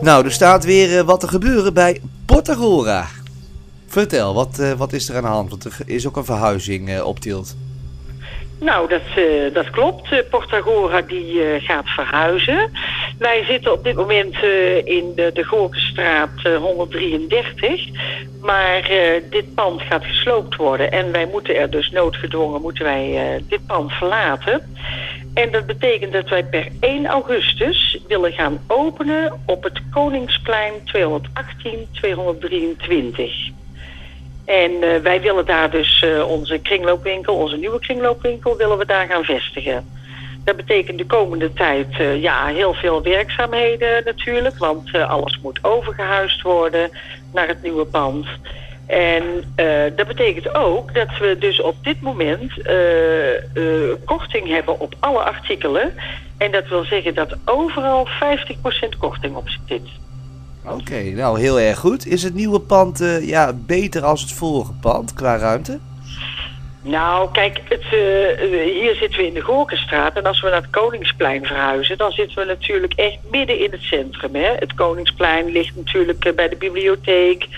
Nou, er staat weer eh, wat te gebeuren bij Portagora. Vertel, wat, eh, wat is er aan de hand? Want er is ook een verhuizing eh, op Tielt. Nou, dat, dat klopt. Eh, Portagora die gaat verhuizen. Wij zitten op dit moment in de, de Gorkenstraat eh, 133. Maar dit pand gaat gesloopt worden. En wij moeten er dus noodgedwongen moeten wij, dit pand verlaten. En dat betekent dat wij per 1 augustus willen gaan openen op het Koningsplein 218-223. En eh, wij willen daar dus eh, onze kringloopwinkel, onze nieuwe kringloopwinkel, willen we daar gaan vestigen. Dat betekent de komende tijd eh, ja, heel veel werkzaamheden natuurlijk, want alles moet overgehuisd worden naar het nieuwe pand. En eh, dat betekent ook dat we dus op dit moment eh, eh, korting hebben op alle artikelen. En dat wil zeggen dat overal 50% korting op zit. Oké, nou heel erg goed. Is het nieuwe pand ja, beter als het vorige pand qua ruimte? Nou, kijk, het, eh, eh, hier zitten we in de Gorkenstraat. En als we naar het Koningsplein verhuizen, dan zitten we natuurlijk echt midden in het centrum. Hè? Het Koningsplein ligt natuurlijk eh, bij de bibliotheek,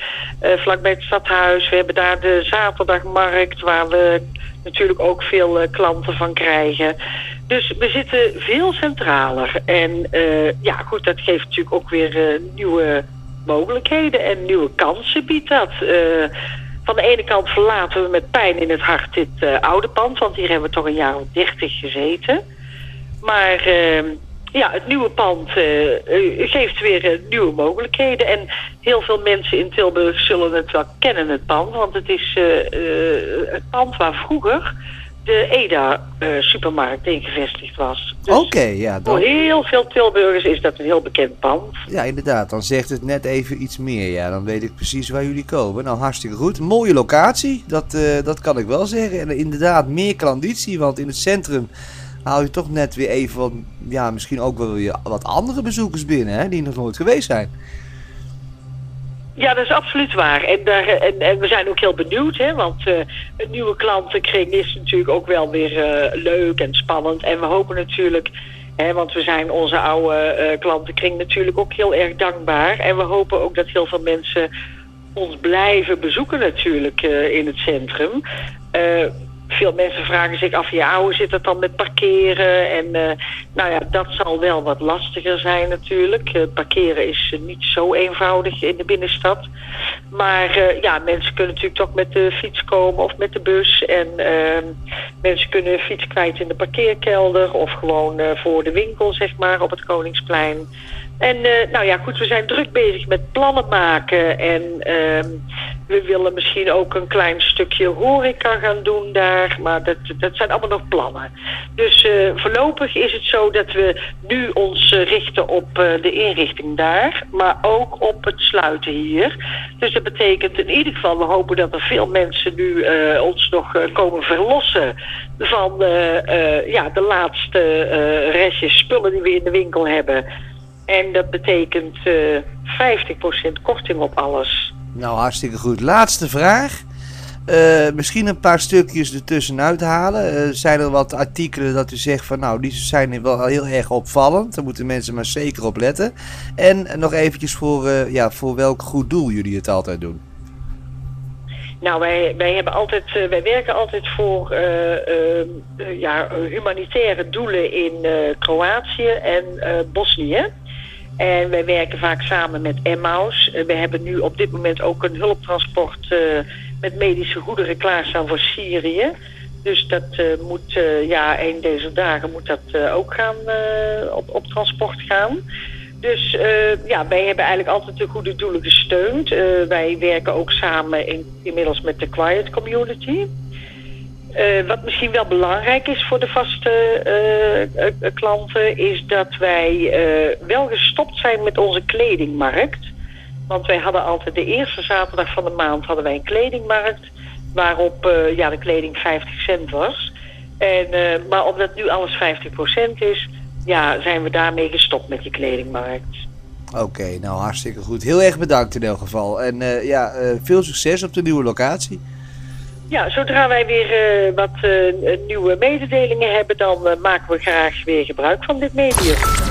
eh vlakbij het stadhuis. We hebben daar de zaterdagmarkt, waar we natuurlijk ook veel klanten van krijgen. Dus we zitten veel centraler. En ja, goed, dat geeft natuurlijk ook weer nieuwe mogelijkheden en nieuwe kansen biedt dat. Van de ene kant verlaten we met pijn in het hart dit eh, oude pand, want hier hebben we toch een jaar of dertig gezeten. Maar eh, ja, het nieuwe pand eh, eh, geeft weer nieuwe mogelijkheden. En heel veel mensen in Tilburg zullen het wel kennen, het pand. Want het is het pand waar vroeger de EDA-supermarkt in gevestigd was. Dus Oké, ja, voor heel veel Tilburgers is dat een heel bekend pand. ja, inderdaad. Dan zegt het net even iets meer. Ja, dan weet ik precies waar jullie komen. Nou, hartstikke goed. Mooie locatie, dat, eh, dat kan ik wel zeggen. En inderdaad, meer klanditie, want in het centrum haal je toch net weer even wat, ja, misschien ook wel weer wat andere bezoekers binnen, hè, die nog nooit geweest zijn. Ja, dat is absoluut waar. En, daar, en, we zijn ook heel benieuwd, hè, want eh een nieuwe klantenkring is natuurlijk ook wel weer eh, leuk en spannend. En we hopen natuurlijk, hè, want we zijn onze oude eh, klantenkring natuurlijk ook heel erg dankbaar. En we hopen ook dat heel veel mensen ons blijven bezoeken natuurlijk in het centrum. Veel mensen vragen zich af, ja, hoe zit het dan met parkeren? En eh, nou ja, dat zal wel wat lastiger zijn natuurlijk. Eh, parkeren is niet zo eenvoudig in de binnenstad. Maar eh, ja, mensen kunnen natuurlijk toch met de fiets komen of met de bus. En eh, mensen kunnen hun fiets kwijt in de parkeerkelder of gewoon eh, voor de winkel, zeg maar, op het Koningsplein. En eh, nou ja, goed, we zijn druk bezig met plannen maken. En ehm, we willen misschien ook een klein stukje horeca gaan doen daar. Maar dat, dat zijn allemaal nog plannen. Dus voorlopig is het zo dat we nu ons richten op de inrichting daar. Maar ook op het sluiten hier. Dus dat betekent in ieder geval, we hopen dat er veel mensen nu eh, ons nog eh, komen verlossen. Van eh, ja, de laatste restjes spullen die we in de winkel hebben. En dat betekent eh 50% korting op alles. Nou, hartstikke goed. Laatste vraag. Eh, misschien een paar stukjes ertussenuit halen. Eh, zijn er wat artikelen dat u zegt van nou, die zijn wel heel erg opvallend. Daar moeten mensen maar zeker op letten. En nog eventjes voor, eh, ja, voor welk goed doel jullie het altijd doen. Nou, wij, wij, hebben altijd, wij werken altijd voor ja, humanitaire doelen in Kroatië en Bosnië. En wij werken vaak samen met Emmaus. Eh, we hebben nu op dit moment ook een hulptransport eh, met medische goederen klaarstaan voor Syrië. Dus dat eh, moet, ja, een deze dagen moet dat ook gaan, op, op transport gaan. Dus ja, wij hebben eigenlijk altijd de goede doelen gesteund. Wij werken ook samen in, inmiddels met de Quiet Community. Eh, wat misschien wel belangrijk is voor de vaste eh, eh, klanten, is dat wij wel gestopt zijn met onze kledingmarkt. Want wij hadden altijd de eerste zaterdag van de maand hadden wij een kledingmarkt, waarop ja, de kleding 50 cent was. En, maar omdat nu alles 50% is, ja, zijn we daarmee gestopt met die kledingmarkt. Oké, nou hartstikke goed. Heel erg bedankt in elk geval. En ja, veel succes op de nieuwe locatie. Ja, zodra wij weer eh, wat eh, nieuwe mededelingen hebben, dan eh, maken we graag weer gebruik van dit medium.